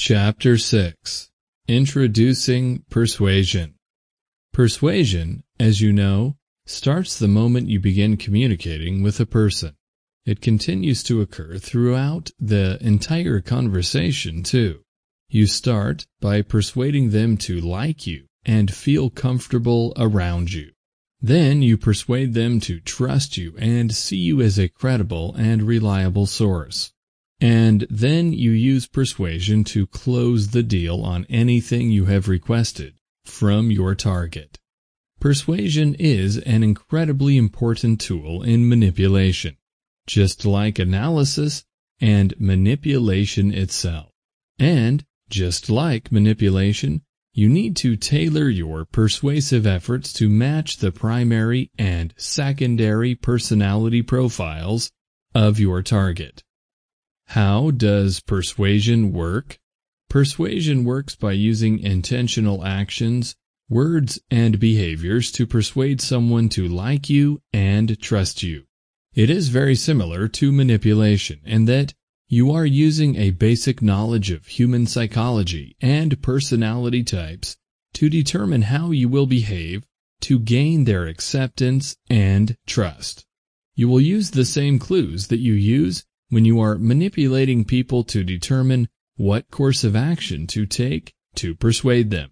Chapter 6 Introducing Persuasion Persuasion, as you know, starts the moment you begin communicating with a person. It continues to occur throughout the entire conversation, too. You start by persuading them to like you and feel comfortable around you. Then you persuade them to trust you and see you as a credible and reliable source. And then you use persuasion to close the deal on anything you have requested from your target. Persuasion is an incredibly important tool in manipulation, just like analysis and manipulation itself. And, just like manipulation, you need to tailor your persuasive efforts to match the primary and secondary personality profiles of your target. How does persuasion work? Persuasion works by using intentional actions, words, and behaviors to persuade someone to like you and trust you. It is very similar to manipulation in that you are using a basic knowledge of human psychology and personality types to determine how you will behave to gain their acceptance and trust. You will use the same clues that you use when you are manipulating people to determine what course of action to take to persuade them.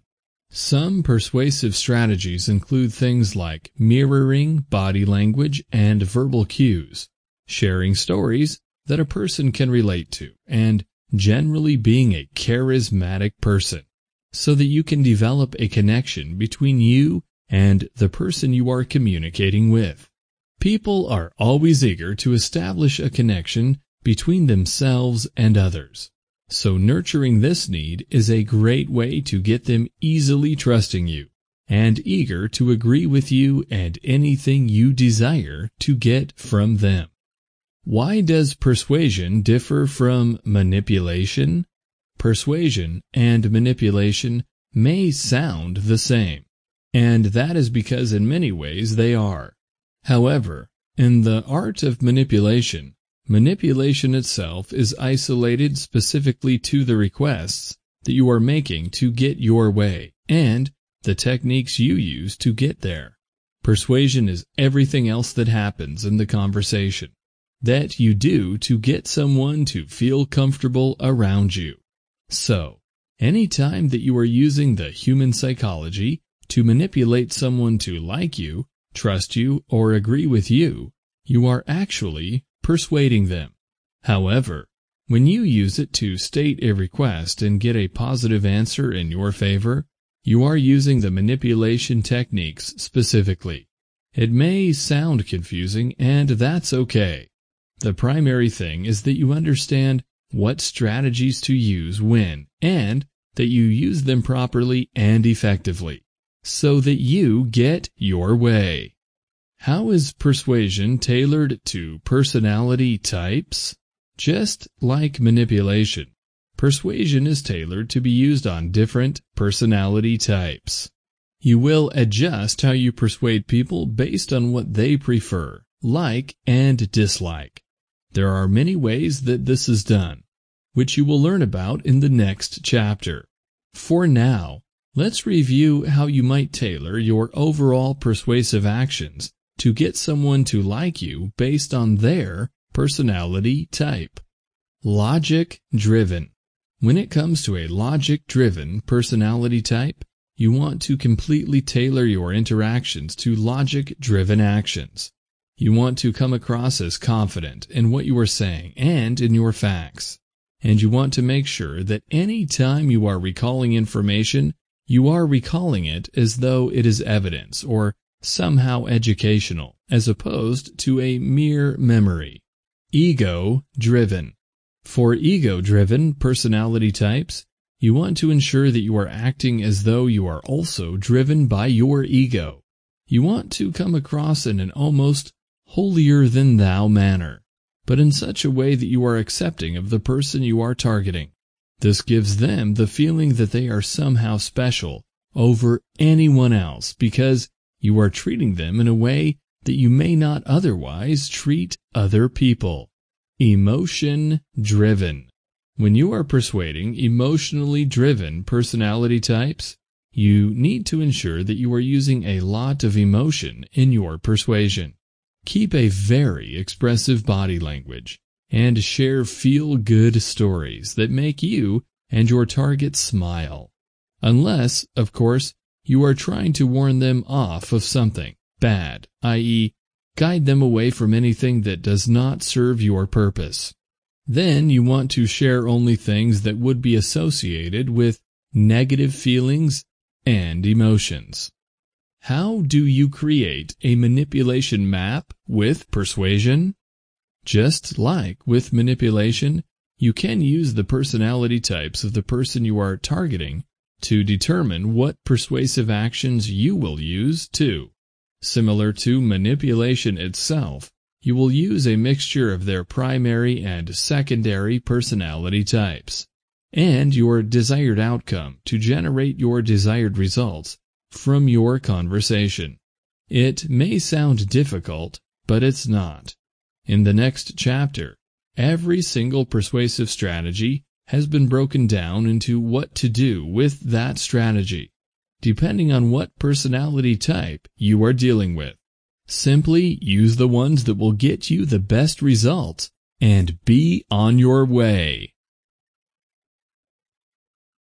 Some persuasive strategies include things like mirroring body language and verbal cues, sharing stories that a person can relate to, and generally being a charismatic person, so that you can develop a connection between you and the person you are communicating with. People are always eager to establish a connection between themselves and others. So nurturing this need is a great way to get them easily trusting you and eager to agree with you and anything you desire to get from them. Why does persuasion differ from manipulation? Persuasion and manipulation may sound the same, and that is because in many ways they are. However, in the art of manipulation, manipulation itself is isolated specifically to the requests that you are making to get your way and the techniques you use to get there. Persuasion is everything else that happens in the conversation that you do to get someone to feel comfortable around you. So, any time that you are using the human psychology to manipulate someone to like you, trust you, or agree with you, you are actually persuading them. However, when you use it to state a request and get a positive answer in your favor, you are using the manipulation techniques specifically. It may sound confusing, and that's okay. The primary thing is that you understand what strategies to use when, and that you use them properly and effectively, so that you get your way. How is persuasion tailored to personality types? Just like manipulation, persuasion is tailored to be used on different personality types. You will adjust how you persuade people based on what they prefer, like, and dislike. There are many ways that this is done, which you will learn about in the next chapter. For now, let's review how you might tailor your overall persuasive actions to get someone to like you based on their personality type. Logic driven. When it comes to a logic driven personality type, you want to completely tailor your interactions to logic driven actions. You want to come across as confident in what you are saying and in your facts. And you want to make sure that any time you are recalling information, you are recalling it as though it is evidence or somehow educational, as opposed to a mere memory. Ego-driven. For ego-driven personality types, you want to ensure that you are acting as though you are also driven by your ego. You want to come across in an almost holier-than-thou manner, but in such a way that you are accepting of the person you are targeting. This gives them the feeling that they are somehow special over anyone else because you are treating them in a way that you may not otherwise treat other people. Emotion driven. When you are persuading emotionally driven personality types, you need to ensure that you are using a lot of emotion in your persuasion. Keep a very expressive body language and share feel-good stories that make you and your target smile. Unless, of course, you are trying to warn them off of something bad, i.e., guide them away from anything that does not serve your purpose. Then you want to share only things that would be associated with negative feelings and emotions. How do you create a manipulation map with persuasion? Just like with manipulation, you can use the personality types of the person you are targeting to determine what persuasive actions you will use too. Similar to manipulation itself, you will use a mixture of their primary and secondary personality types and your desired outcome to generate your desired results from your conversation. It may sound difficult, but it's not. In the next chapter, every single persuasive strategy has been broken down into what to do with that strategy, depending on what personality type you are dealing with. Simply use the ones that will get you the best results and be on your way.